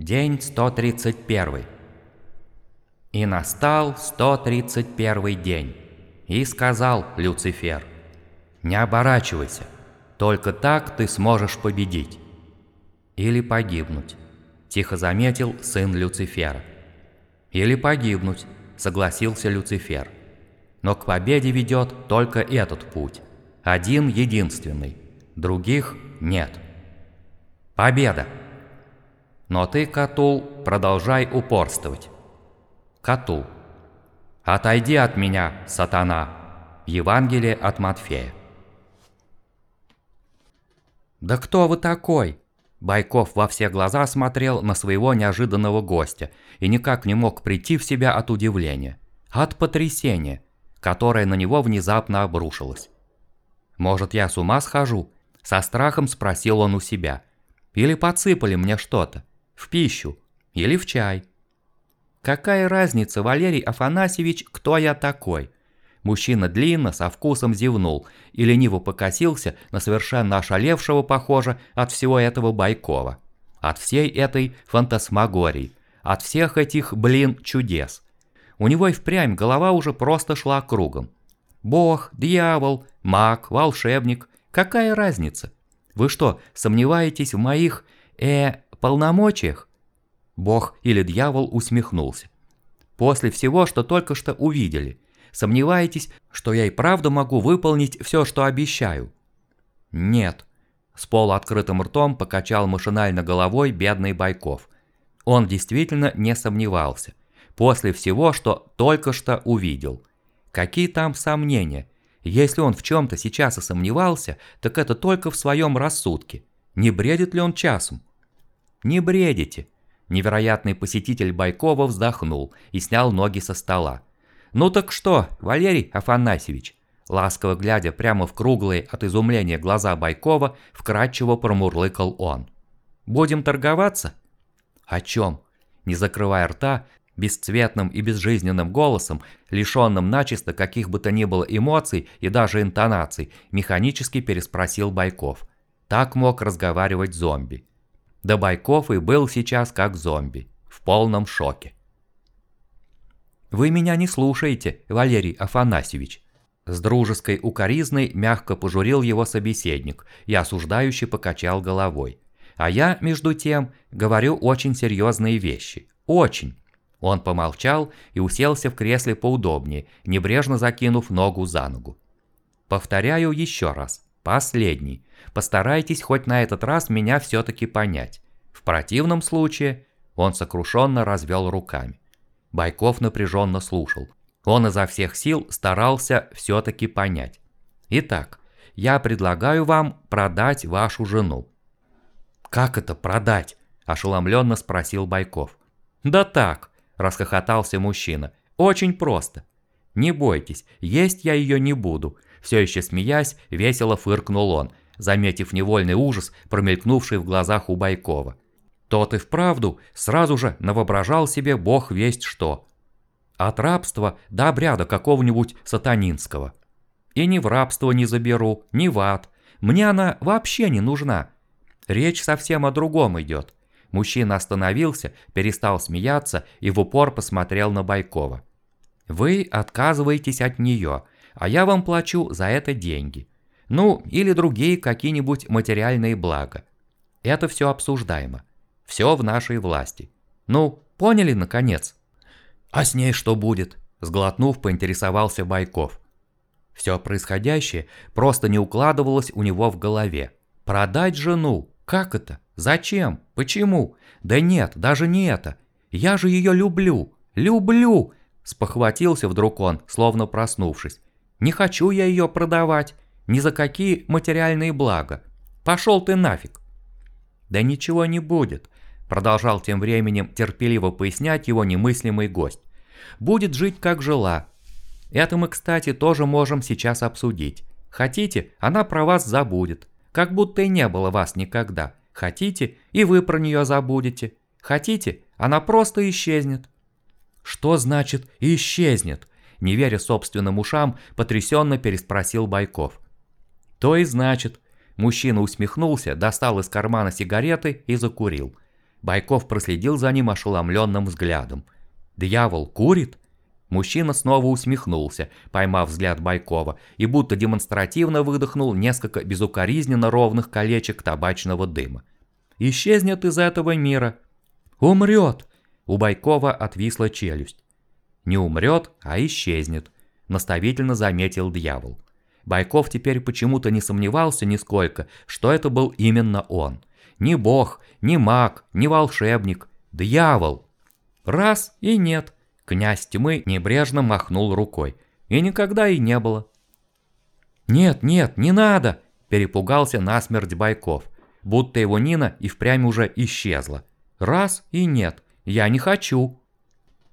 День 131. И настал 131 день. И сказал Люцифер, «Не оборачивайся, только так ты сможешь победить. Или погибнуть», – тихо заметил сын Люцифера. «Или погибнуть», – согласился Люцифер. «Но к победе ведет только этот путь. Один единственный. Других нет». Победа! Но ты, Катул, продолжай упорствовать. Катул. Отойди от меня, сатана. Евангелие от Матфея. «Да кто вы такой?» Байков во все глаза смотрел на своего неожиданного гостя и никак не мог прийти в себя от удивления, от потрясения, которое на него внезапно обрушилось. «Может, я с ума схожу?» – со страхом спросил он у себя – или подсыпали мне что-то. В пищу. Или в чай. Какая разница, Валерий Афанасьевич, кто я такой? Мужчина длинно, со вкусом зевнул и лениво покосился на совершенно ошалевшего, похоже, от всего этого Байкова. От всей этой фантасмагории. От всех этих, блин, чудес. У него и впрямь голова уже просто шла кругом. Бог, дьявол, маг, волшебник. Какая разница? Вы что, сомневаетесь в моих, э, полномочиях?» Бог или дьявол усмехнулся. «После всего, что только что увидели, сомневаетесь, что я и правда могу выполнить все, что обещаю?» «Нет», – с полуоткрытым ртом покачал машинально головой бедный Байков. Он действительно не сомневался. После всего, что только что увидел. Какие там сомнения? Если он в чем-то сейчас и сомневался, так это только в своем рассудке. Не бредит ли он часом? Не бредите. Невероятный посетитель Байкова вздохнул и снял ноги со стола. «Ну так что, Валерий Афанасьевич?» Ласково глядя прямо в круглые от изумления глаза Байкова, вкратчиво промурлыкал он. «Будем торговаться?» «О чем?» Не закрывая рта, Бесцветным и безжизненным голосом, лишенным начисто каких бы то ни было эмоций и даже интонаций, механически переспросил Байков. Так мог разговаривать зомби. Да Байков и был сейчас как зомби, в полном шоке. «Вы меня не слушаете, Валерий Афанасьевич», с дружеской укоризной мягко пожурил его собеседник и осуждающе покачал головой. А я, между тем, говорю очень серьезные вещи. Очень. Он помолчал и уселся в кресле поудобнее, небрежно закинув ногу за ногу. Повторяю еще раз, последний. Постарайтесь хоть на этот раз меня все-таки понять. В противном случае он сокрушенно развел руками. Байков напряженно слушал. Он изо всех сил старался все-таки понять. Итак, я предлагаю вам продать вашу жену. «Как это продать?» – ошеломленно спросил Байков. «Да так, расхохотался мужчина. «Очень просто. Не бойтесь, есть я ее не буду». Все еще смеясь, весело фыркнул он, заметив невольный ужас, промелькнувший в глазах у Байкова. Тот и вправду сразу же навоображал себе бог весть что. От рабства до обряда какого-нибудь сатанинского. И ни в рабство не заберу, ни в ад. Мне она вообще не нужна. Речь совсем о другом идет. Мужчина остановился, перестал смеяться и в упор посмотрел на Байкова. «Вы отказываетесь от нее, а я вам плачу за это деньги. Ну, или другие какие-нибудь материальные блага. Это все обсуждаемо. Все в нашей власти. Ну, поняли, наконец?» «А с ней что будет?» – сглотнув, поинтересовался Байков. Все происходящее просто не укладывалось у него в голове. Продать жену? Как это? Зачем? Почему? Да нет, даже не это. Я же ее люблю. Люблю!» Спохватился вдруг он, словно проснувшись. «Не хочу я ее продавать. Ни за какие материальные блага. Пошел ты нафиг!» «Да ничего не будет», продолжал тем временем терпеливо пояснять его немыслимый гость. «Будет жить, как жила. Это мы, кстати, тоже можем сейчас обсудить. Хотите, она про вас забудет, как будто и не было вас никогда. Хотите, и вы про нее забудете. Хотите, она просто исчезнет. Что значит «исчезнет»? Не веря собственным ушам, потрясенно переспросил Байков. То и значит. Мужчина усмехнулся, достал из кармана сигареты и закурил. Байков проследил за ним ошеломленным взглядом. «Дьявол курит?» Мужчина снова усмехнулся, поймав взгляд Байкова, и будто демонстративно выдохнул несколько безукоризненно ровных колечек табачного дыма. «Исчезнет из этого мира!» «Умрет!» У Байкова отвисла челюсть. «Не умрет, а исчезнет», – наставительно заметил дьявол. Байков теперь почему-то не сомневался нисколько, что это был именно он. Ни бог, ни маг, ни волшебник. Дьявол! Раз и нет – Князь тьмы небрежно махнул рукой. И никогда и не было. «Нет, нет, не надо!» – перепугался насмерть Байков. Будто его Нина и впрямь уже исчезла. Раз и нет. Я не хочу.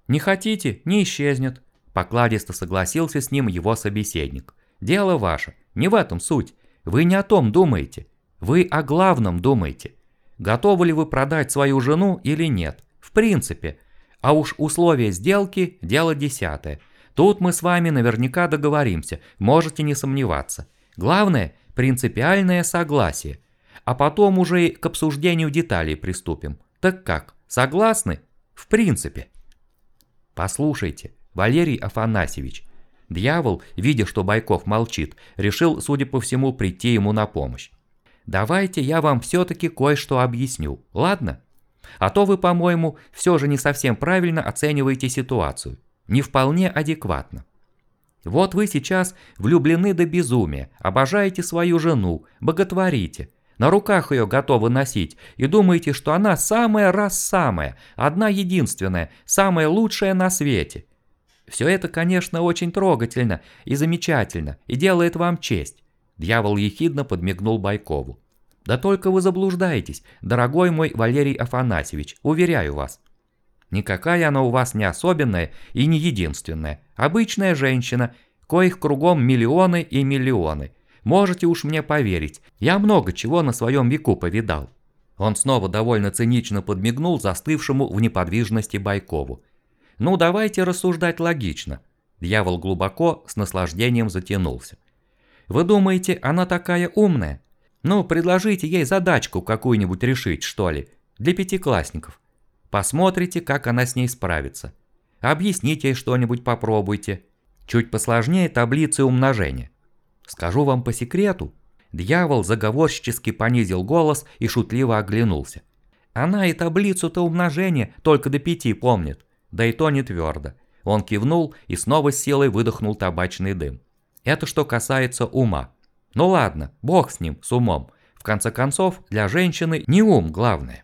Не хотите, не исчезнет. Покладисто согласился с ним его собеседник. Дело ваше, не в этом суть. Вы не о том думаете. Вы о главном думаете. Готовы ли вы продать свою жену или нет? В принципе, а уж условия сделки – дело десятое. Тут мы с вами наверняка договоримся, можете не сомневаться. Главное – принципиальное согласие. А потом уже к обсуждению деталей приступим. Так как, согласны? В принципе. Послушайте, Валерий Афанасьевич. Дьявол, видя, что Байков молчит, решил, судя по всему, прийти ему на помощь. Давайте я вам все-таки кое-что объясню, ладно? А то вы, по-моему, все же не совсем правильно оцениваете ситуацию. Не вполне адекватно. Вот вы сейчас влюблены до безумия, обожаете свою жену, боготворите, на руках ее готовы носить и думаете, что она самая раз самая, одна единственная, самая лучшая на свете. Все это, конечно, очень трогательно и замечательно и делает вам честь. Дьявол ехидно подмигнул Байкову. Да только вы заблуждаетесь, дорогой мой Валерий Афанасьевич, уверяю вас. Никакая она у вас не особенная и не единственная. Обычная женщина, коих кругом миллионы и миллионы. Можете уж мне поверить, я много чего на своем веку повидал. Он снова довольно цинично подмигнул застывшему в неподвижности Байкову. Ну давайте рассуждать логично. Дьявол глубоко с наслаждением затянулся. Вы думаете, она такая умная? Ну, предложите ей задачку какую-нибудь решить, что ли, для пятиклассников. Посмотрите, как она с ней справится. Объясните ей что-нибудь попробуйте. Чуть посложнее таблицы умножения. Скажу вам по секрету. Дьявол заговорщически понизил голос и шутливо оглянулся. Она и таблицу-то умножения только до пяти помнит, да и то не твердо. Он кивнул и снова силой выдохнул табачный дым. Это что касается ума. Ну ладно, бог с ним, с умом. В конце концов, для женщины не ум главное.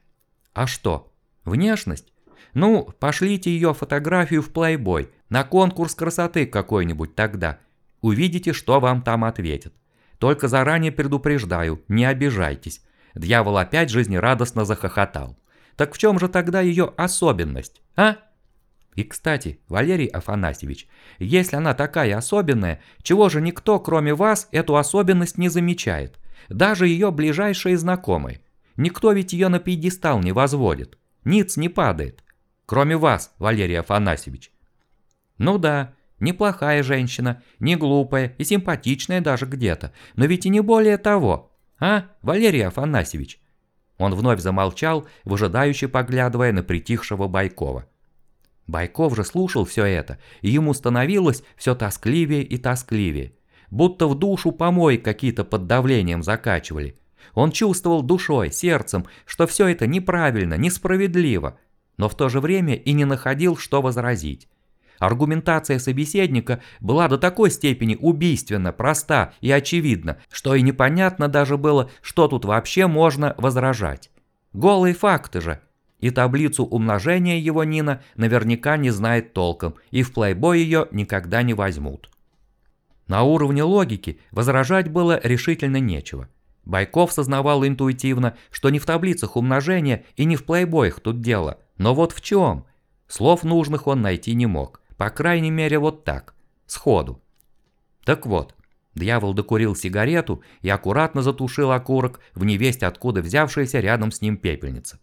А что? Внешность? Ну, пошлите ее фотографию в плейбой, на конкурс красоты какой-нибудь тогда. Увидите, что вам там ответят. Только заранее предупреждаю, не обижайтесь. Дьявол опять жизнерадостно захохотал. Так в чем же тогда ее особенность, а? И, кстати, Валерий Афанасьевич, если она такая особенная, чего же никто, кроме вас, эту особенность не замечает? Даже ее ближайшие знакомые. Никто ведь ее на пьедестал не возводит. Ниц не падает. Кроме вас, Валерий Афанасьевич. Ну да, неплохая женщина, не глупая и симпатичная даже где-то, но ведь и не более того. А, Валерий Афанасьевич? Он вновь замолчал, выжидающе поглядывая на притихшего Байкова. Байков же слушал все это, и ему становилось все тоскливее и тоскливее. Будто в душу помой какие-то под давлением закачивали. Он чувствовал душой, сердцем, что все это неправильно, несправедливо, но в то же время и не находил, что возразить. Аргументация собеседника была до такой степени убийственно, проста и очевидна, что и непонятно даже было, что тут вообще можно возражать. Голые факты же – и таблицу умножения его Нина наверняка не знает толком, и в плейбой ее никогда не возьмут. На уровне логики возражать было решительно нечего. Байков сознавал интуитивно, что не в таблицах умножения и не в плейбоях тут дело, но вот в чем? Слов нужных он найти не мог, по крайней мере вот так, сходу. Так вот, дьявол докурил сигарету и аккуратно затушил окурок в невесть откуда взявшаяся рядом с ним пепельница.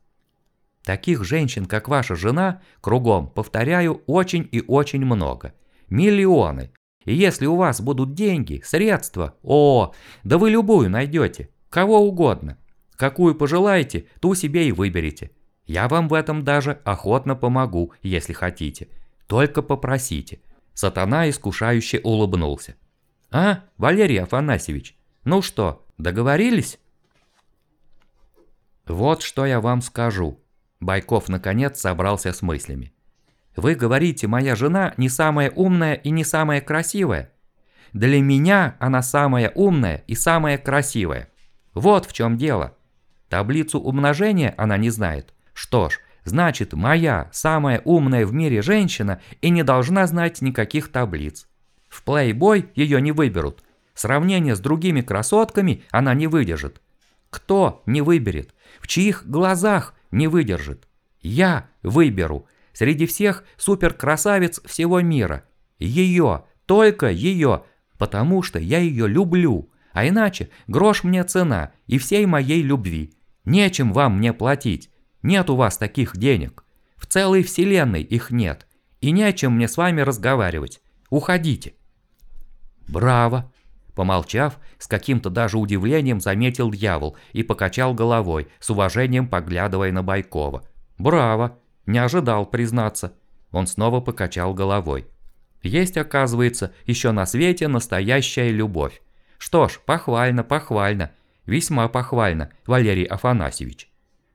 Таких женщин, как ваша жена, кругом, повторяю, очень и очень много. Миллионы. И если у вас будут деньги, средства, о, да вы любую найдете, кого угодно. Какую пожелаете, ту себе и выберете. Я вам в этом даже охотно помогу, если хотите. Только попросите». Сатана искушающе улыбнулся. «А, Валерий Афанасьевич, ну что, договорились?» «Вот что я вам скажу». Байков наконец собрался с мыслями. «Вы говорите, моя жена не самая умная и не самая красивая. Для меня она самая умная и самая красивая. Вот в чем дело. Таблицу умножения она не знает. Что ж, значит, моя самая умная в мире женщина и не должна знать никаких таблиц. В плейбой ее не выберут. Сравнение с другими красотками она не выдержит. Кто не выберет? В чьих глазах не выдержит? Я выберу. Среди всех суперкрасавиц всего мира. Ее, только ее, потому что я ее люблю. А иначе грош мне цена и всей моей любви. Нечем вам мне платить. Нет у вас таких денег. В целой вселенной их нет. И не о чем мне с вами разговаривать. Уходите. Браво. Помолчав, с каким-то даже удивлением заметил дьявол и покачал головой, с уважением поглядывая на Байкова. «Браво! Не ожидал, признаться!» Он снова покачал головой. Есть, оказывается, еще на свете настоящая любовь. Что ж, похвально, похвально, весьма похвально, Валерий Афанасьевич.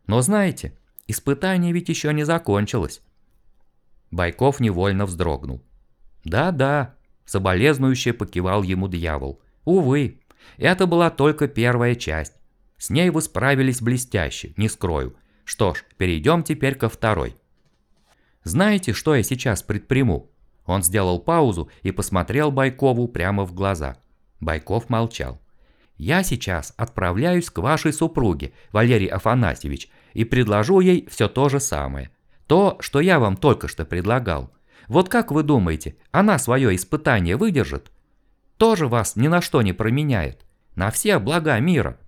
Но знаете, испытание ведь еще не закончилось. Байков невольно вздрогнул. Да-да, соболезнующе покивал ему дьявол. Увы, это была только первая часть. С ней вы справились блестяще, не скрою. Что ж, перейдем теперь ко второй. Знаете, что я сейчас предприму? Он сделал паузу и посмотрел Байкову прямо в глаза. Байков молчал. «Я сейчас отправляюсь к вашей супруге, Валерий Афанасьевич, и предложу ей все то же самое. То, что я вам только что предлагал. Вот как вы думаете, она свое испытание выдержит? Тоже вас ни на что не променяет. На все блага мира».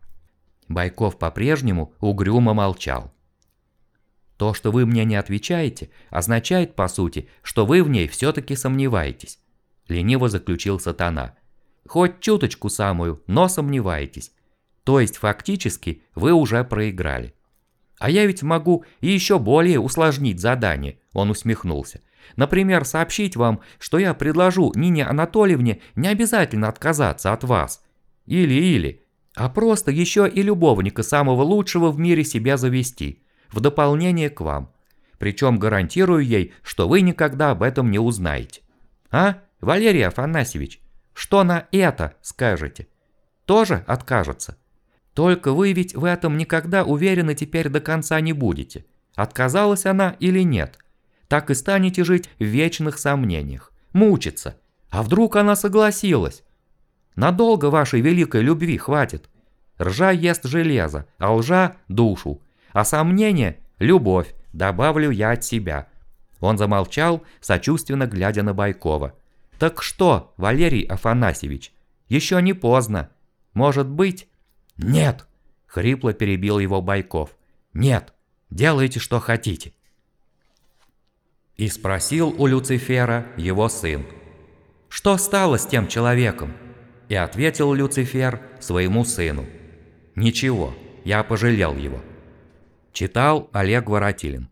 Байков по-прежнему угрюмо молчал. То, что вы мне не отвечаете, означает, по сути, что вы в ней все-таки сомневаетесь. Лениво заключил сатана. Хоть чуточку самую, но сомневаетесь. То есть фактически вы уже проиграли. А я ведь могу и еще более усложнить задание, он усмехнулся. Например, сообщить вам, что я предложу Нине Анатольевне не обязательно отказаться от вас. Или-или. А просто еще и любовника самого лучшего в мире себя завести в дополнение к вам. Причем гарантирую ей, что вы никогда об этом не узнаете. А, Валерий Афанасьевич, что на это скажете? Тоже откажется? Только вы ведь в этом никогда уверены теперь до конца не будете. Отказалась она или нет? Так и станете жить в вечных сомнениях. Мучиться. А вдруг она согласилась? Надолго вашей великой любви хватит. Ржа ест железо, а лжа – душу. А сомнение – любовь, добавлю я от себя. Он замолчал, сочувственно глядя на Байкова. «Так что, Валерий Афанасьевич, еще не поздно. Может быть...» «Нет!» – хрипло перебил его Байков. «Нет, делайте, что хотите». И спросил у Люцифера его сын. «Что стало с тем человеком?» И ответил Люцифер своему сыну. «Ничего, я пожалел его». Читал Олег Воротилин.